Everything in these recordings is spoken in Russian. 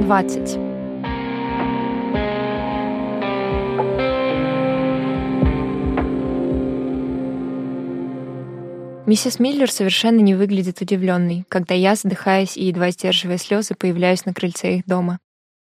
20. Миссис Миллер совершенно не выглядит удивленной, когда я, задыхаясь и едва сдерживая слезы, появляюсь на крыльце их дома.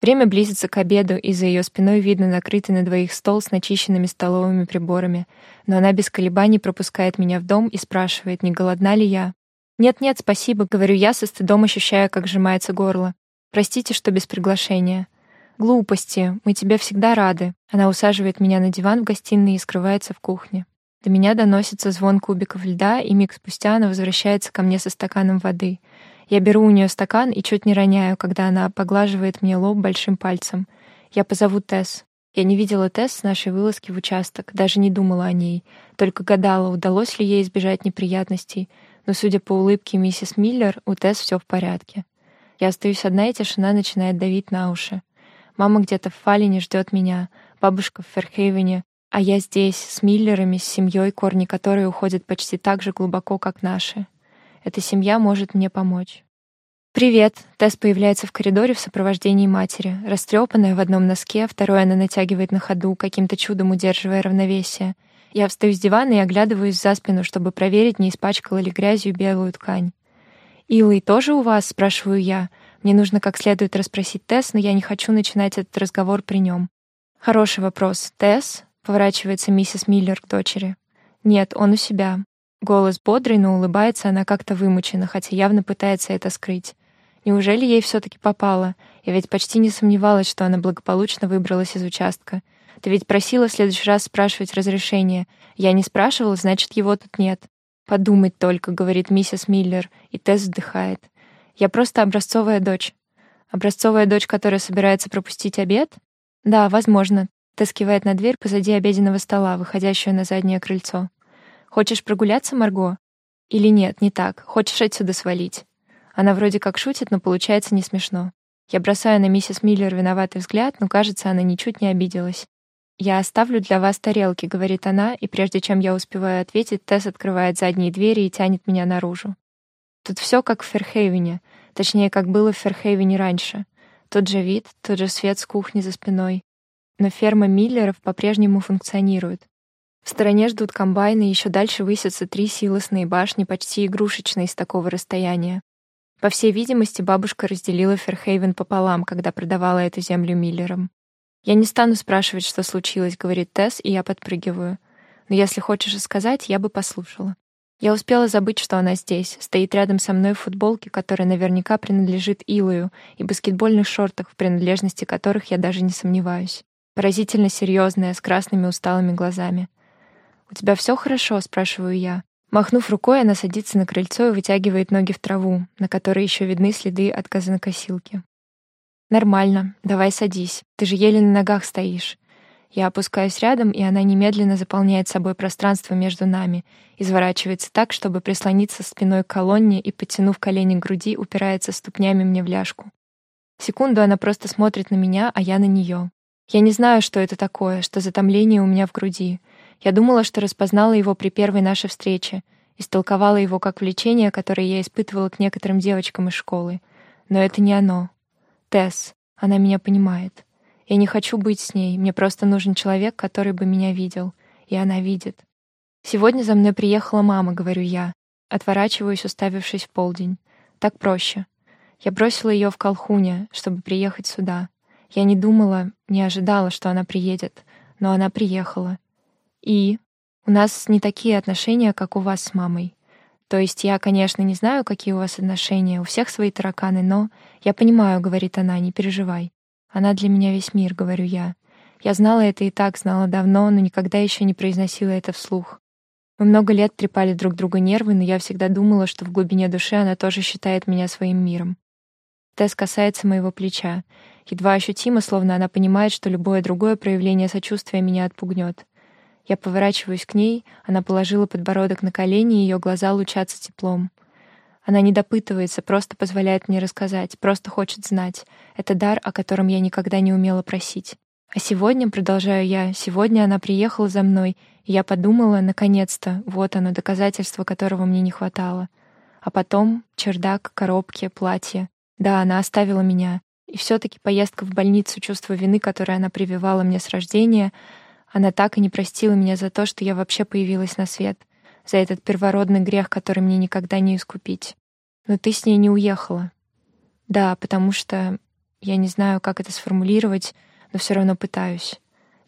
Время близится к обеду, и за ее спиной видно накрытый на двоих стол с начищенными столовыми приборами, но она без колебаний пропускает меня в дом и спрашивает, не голодна ли я. «Нет-нет, спасибо», — говорю я, со стыдом ощущая, как сжимается горло. «Простите, что без приглашения». «Глупости, мы тебе всегда рады». Она усаживает меня на диван в гостиной и скрывается в кухне. До меня доносится звон кубиков льда, и миг спустя она возвращается ко мне со стаканом воды. Я беру у нее стакан и чуть не роняю, когда она поглаживает мне лоб большим пальцем. Я позову Тесс. Я не видела Тесс с нашей вылазки в участок, даже не думала о ней, только гадала, удалось ли ей избежать неприятностей, но, судя по улыбке миссис Миллер, у Тесс все в порядке. Я остаюсь одна, и тишина начинает давить на уши. Мама где-то в Фалине ждет меня, бабушка в Ферхейвене, а я здесь, с Миллерами, с семьей, корни которой уходят почти так же глубоко, как наши. Эта семья может мне помочь. «Привет!» Тесс появляется в коридоре в сопровождении матери. Растрепанная в одном носке, второй она натягивает на ходу, каким-то чудом удерживая равновесие. Я встаю с дивана и оглядываюсь за спину, чтобы проверить, не испачкала ли грязью белую ткань. «Илой тоже у вас?» — спрашиваю я. Мне нужно как следует расспросить Тесс, но я не хочу начинать этот разговор при нем. «Хороший вопрос. Тесс?» Поворачивается миссис Миллер к дочери. Нет, он у себя. Голос бодрый, но улыбается она как-то вымученно, хотя явно пытается это скрыть. Неужели ей все-таки попало? Я ведь почти не сомневалась, что она благополучно выбралась из участка. Ты ведь просила в следующий раз спрашивать разрешение. Я не спрашивала, значит, его тут нет. Подумать только, говорит миссис Миллер, и Тесс вздыхает. Я просто образцовая дочь. Образцовая дочь, которая собирается пропустить обед? Да, возможно. Тесс кивает на дверь позади обеденного стола, выходящую на заднее крыльцо. «Хочешь прогуляться, Марго?» «Или нет, не так. Хочешь отсюда свалить?» Она вроде как шутит, но получается не смешно. Я бросаю на миссис Миллер виноватый взгляд, но, кажется, она ничуть не обиделась. «Я оставлю для вас тарелки», — говорит она, и прежде чем я успеваю ответить, Тесс открывает задние двери и тянет меня наружу. Тут все как в Ферхейвене, точнее, как было в Ферхейвене раньше. Тот же вид, тот же свет с кухни за спиной, но ферма Миллеров по-прежнему функционирует. В стороне ждут комбайны, еще дальше высятся три силосные башни, почти игрушечные с такого расстояния. По всей видимости, бабушка разделила Ферхейвен пополам, когда продавала эту землю Миллерам. «Я не стану спрашивать, что случилось», — говорит Тесс, и я подпрыгиваю. «Но если хочешь сказать, я бы послушала». Я успела забыть, что она здесь, стоит рядом со мной в футболке, которая наверняка принадлежит Илою, и баскетбольных шортах, в принадлежности которых я даже не сомневаюсь поразительно серьезная, с красными усталыми глазами. «У тебя все хорошо?» — спрашиваю я. Махнув рукой, она садится на крыльцо и вытягивает ноги в траву, на которой еще видны следы от газонокосилки. «Нормально. Давай садись. Ты же еле на ногах стоишь». Я опускаюсь рядом, и она немедленно заполняет собой пространство между нами, изворачивается так, чтобы прислониться спиной к колонне и, подтянув колени к груди, упирается ступнями мне в ляжку. Секунду она просто смотрит на меня, а я на нее. Я не знаю, что это такое, что за томление у меня в груди. Я думала, что распознала его при первой нашей встрече, истолковала его как влечение, которое я испытывала к некоторым девочкам из школы. Но это не оно. Тесс, она меня понимает. Я не хочу быть с ней, мне просто нужен человек, который бы меня видел. И она видит. Сегодня за мной приехала мама, говорю я. Отворачиваюсь, уставившись в полдень. Так проще. Я бросила ее в Колхуне, чтобы приехать сюда. Я не думала, не ожидала, что она приедет, но она приехала. И у нас не такие отношения, как у вас с мамой. То есть я, конечно, не знаю, какие у вас отношения, у всех свои тараканы, но я понимаю, говорит она, не переживай. Она для меня весь мир, говорю я. Я знала это и так, знала давно, но никогда еще не произносила это вслух. Мы много лет трепали друг другу нервы, но я всегда думала, что в глубине души она тоже считает меня своим миром. Тесс касается моего плеча едва ощутимо, словно она понимает, что любое другое проявление сочувствия меня отпугнет. Я поворачиваюсь к ней, она положила подбородок на колени, и ее глаза лучатся теплом. Она не допытывается, просто позволяет мне рассказать, просто хочет знать. Это дар, о котором я никогда не умела просить. А сегодня, продолжаю я, сегодня она приехала за мной, и я подумала, наконец-то, вот оно, доказательство которого мне не хватало. А потом чердак, коробки, платье. Да, она оставила меня. И все таки поездка в больницу, чувство вины, которое она прививала мне с рождения, она так и не простила меня за то, что я вообще появилась на свет, за этот первородный грех, который мне никогда не искупить. Но ты с ней не уехала. Да, потому что я не знаю, как это сформулировать, но все равно пытаюсь.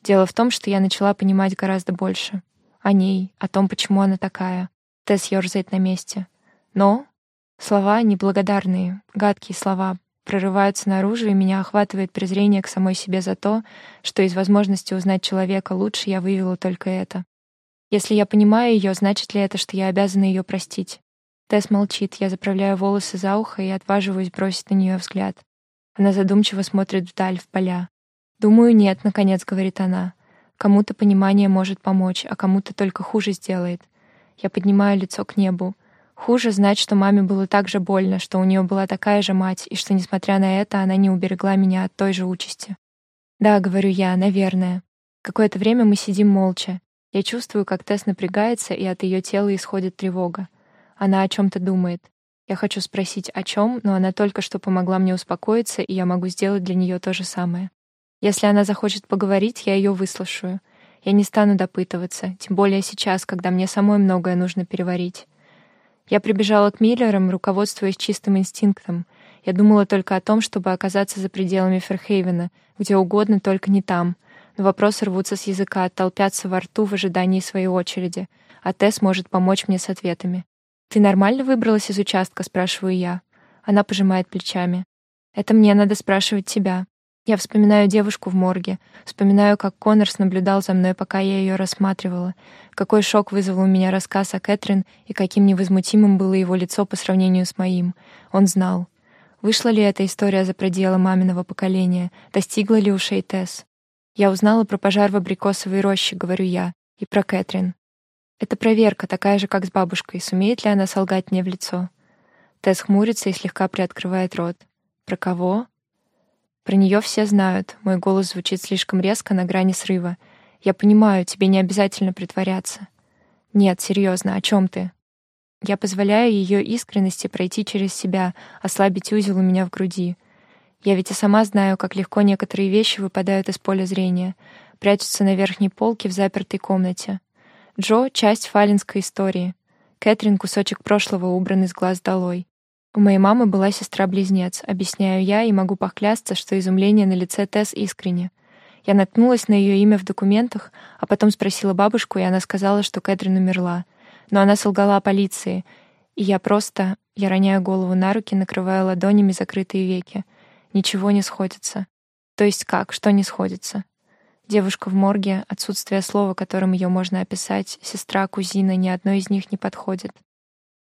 Дело в том, что я начала понимать гораздо больше. О ней, о том, почему она такая. Тесс ёрзает на месте. Но слова неблагодарные, гадкие слова, прорываются наружу, и меня охватывает презрение к самой себе за то, что из возможности узнать человека лучше я вывела только это. Если я понимаю ее, значит ли это, что я обязана ее простить? Тесс молчит, я заправляю волосы за ухо и отваживаюсь бросить на нее взгляд. Она задумчиво смотрит вдаль, в поля. «Думаю, нет», — наконец говорит она. «Кому-то понимание может помочь, а кому-то только хуже сделает». Я поднимаю лицо к небу. Хуже знать, что маме было так же больно, что у нее была такая же мать, и что, несмотря на это, она не уберегла меня от той же участи. «Да», — говорю я, — «наверное». Какое-то время мы сидим молча. Я чувствую, как Тесс напрягается, и от ее тела исходит тревога. Она о чем то думает. Я хочу спросить, о чем, но она только что помогла мне успокоиться, и я могу сделать для нее то же самое. Если она захочет поговорить, я ее выслушаю. Я не стану допытываться, тем более сейчас, когда мне самой многое нужно переварить. Я прибежала к Миллерам, руководствуясь чистым инстинктом. Я думала только о том, чтобы оказаться за пределами Ферхейвена, где угодно, только не там. Но вопросы рвутся с языка, толпятся во рту в ожидании своей очереди, а Тесс может помочь мне с ответами. «Ты нормально выбралась из участка?» — спрашиваю я. Она пожимает плечами. «Это мне надо спрашивать тебя. Я вспоминаю девушку в морге, вспоминаю, как Коннорс наблюдал за мной, пока я ее рассматривала, какой шок вызвал у меня рассказ о Кэтрин и каким невозмутимым было его лицо по сравнению с моим. Он знал. Вышла ли эта история за пределы маминого поколения, достигла ли ушей Тесс? Я узнала про пожар в абрикосовой роще, говорю я, и про Кэтрин. Это проверка, такая же, как с бабушкой. Сумеет ли она солгать мне в лицо? Тесс хмурится и слегка приоткрывает рот. Про кого? Про нее все знают. Мой голос звучит слишком резко, на грани срыва. Я понимаю, тебе не обязательно притворяться. Нет, серьезно, о чем ты? Я позволяю ее искренности пройти через себя, ослабить узел у меня в груди. Я ведь и сама знаю, как легко некоторые вещи выпадают из поля зрения, прячутся на верхней полке в запертой комнате. Джо — часть фалинской истории. Кэтрин — кусочек прошлого, убранный с глаз долой. У моей мамы была сестра-близнец, объясняю я и могу поклясться, что изумление на лице Тесс искренне. Я наткнулась на ее имя в документах, а потом спросила бабушку, и она сказала, что Кэтрин умерла. Но она солгала полиции, и я просто... Я роняю голову на руки, накрываю ладонями закрытые веки. Ничего не сходится. То есть как? Что не сходится? Девушка в морге, отсутствие слова, которым ее можно описать, сестра, кузина, ни одной из них не подходит.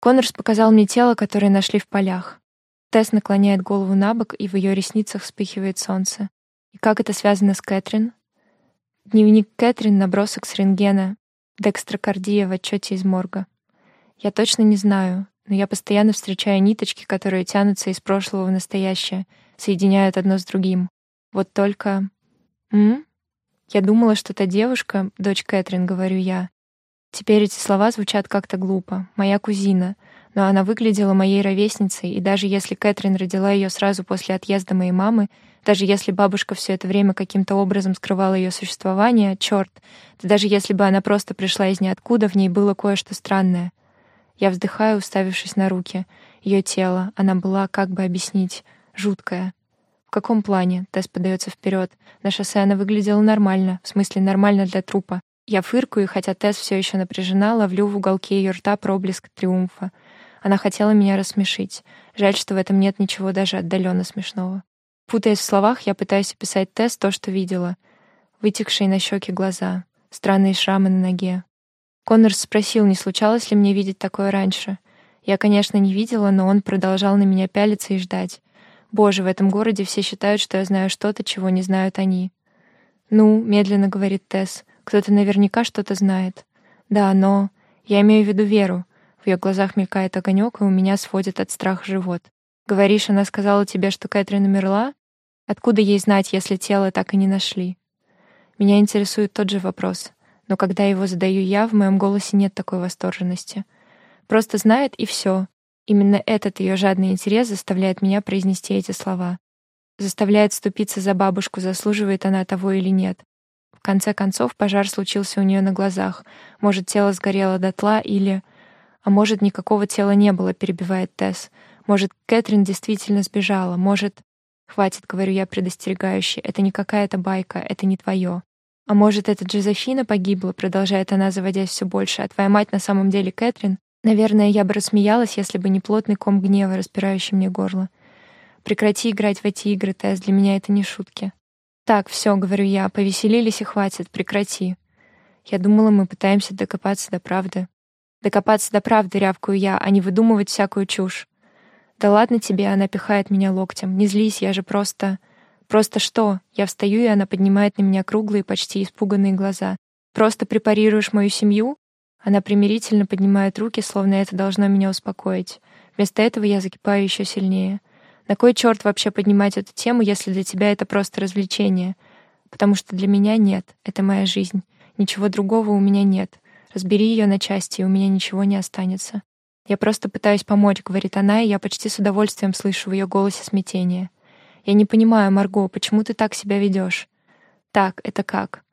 Коннорс показал мне тело, которое нашли в полях. Тесс наклоняет голову на бок, и в ее ресницах вспыхивает солнце. И как это связано с Кэтрин? Дневник Кэтрин, набросок с рентгена, декстрокардия в отчете из морга. Я точно не знаю, но я постоянно встречаю ниточки, которые тянутся из прошлого в настоящее, соединяют одно с другим. Вот только... М? Я думала, что та девушка, дочь Кэтрин, говорю я, Теперь эти слова звучат как-то глупо. Моя кузина. Но она выглядела моей ровесницей, и даже если Кэтрин родила ее сразу после отъезда моей мамы, даже если бабушка все это время каким-то образом скрывала ее существование, черт, да даже если бы она просто пришла из ниоткуда, в ней было кое-что странное. Я вздыхаю, уставившись на руки. Ее тело, она была, как бы объяснить, жуткая. В каком плане? Тесс подается вперед. На шоссе она выглядела нормально, в смысле нормально для трупа. Я фыркаю, хотя Тесс все еще напряжена, ловлю в уголке ее рта проблеск триумфа. Она хотела меня рассмешить. Жаль, что в этом нет ничего даже отдаленно смешного. Путаясь в словах, я пытаюсь описать Тесс то, что видела. Вытекшие на щеки глаза, странные шрамы на ноге. Коннорс спросил, не случалось ли мне видеть такое раньше. Я, конечно, не видела, но он продолжал на меня пялиться и ждать. Боже, в этом городе все считают, что я знаю что-то, чего не знают они. «Ну», — медленно говорит Тесс, — кто-то наверняка что-то знает. Да, но... Я имею в виду Веру. В ее глазах мелькает огонек, и у меня сводит от страха живот. Говоришь, она сказала тебе, что Кэтрин умерла? Откуда ей знать, если тело так и не нашли? Меня интересует тот же вопрос. Но когда его задаю я, в моем голосе нет такой восторженности. Просто знает, и все. Именно этот ее жадный интерес заставляет меня произнести эти слова. заставляет ступиться за бабушку, заслуживает она того или нет. Конце концов, пожар случился у нее на глазах. Может, тело сгорело дотла или... А может, никакого тела не было, перебивает Тесс. Может, Кэтрин действительно сбежала. Может... Хватит, говорю я предостерегающе. Это не какая-то байка, это не твое. А может, это Джозефина погибла, продолжает она, заводясь все больше, а твоя мать на самом деле Кэтрин? Наверное, я бы рассмеялась, если бы не плотный ком гнева, распирающий мне горло. Прекрати играть в эти игры, Тесс, для меня это не шутки. Так, все, говорю я, повеселились и хватит, прекрати. Я думала, мы пытаемся докопаться до правды. Докопаться до правды, рявкую я, а не выдумывать всякую чушь. Да ладно тебе, она пихает меня локтем. Не злись, я же просто... Просто что? Я встаю, и она поднимает на меня круглые, почти испуганные глаза. Просто препарируешь мою семью? Она примирительно поднимает руки, словно это должно меня успокоить. Вместо этого я закипаю еще сильнее. На кой черт вообще поднимать эту тему, если для тебя это просто развлечение? Потому что для меня нет, это моя жизнь. Ничего другого у меня нет. Разбери ее на части, и у меня ничего не останется. Я просто пытаюсь помочь, говорит она, и я почти с удовольствием слышу в ее голосе смятение. Я не понимаю, Марго, почему ты так себя ведешь? Так, это как?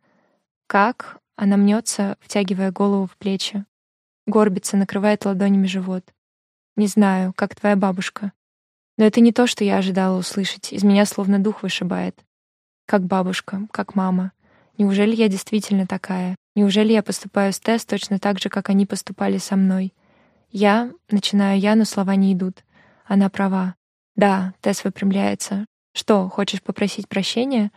Как? Она мнется, втягивая голову в плечи. Горбится, накрывает ладонями живот. Не знаю, как твоя бабушка. Но это не то, что я ожидала услышать. Из меня словно дух вышибает. Как бабушка, как мама. Неужели я действительно такая? Неужели я поступаю с Тесс точно так же, как они поступали со мной? Я, начинаю я, но слова не идут. Она права. Да, Тесс выпрямляется. Что, хочешь попросить прощения?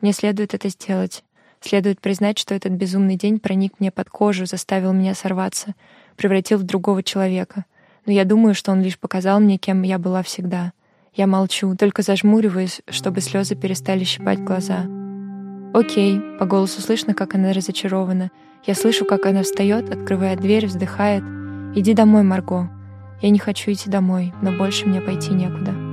Мне следует это сделать. Следует признать, что этот безумный день проник мне под кожу, заставил меня сорваться, превратил в другого человека — но я думаю, что он лишь показал мне, кем я была всегда. Я молчу, только зажмуриваюсь, чтобы слезы перестали щипать глаза. Окей, по голосу слышно, как она разочарована. Я слышу, как она встает, открывает дверь, вздыхает. Иди домой, Марго. Я не хочу идти домой, но больше мне пойти некуда.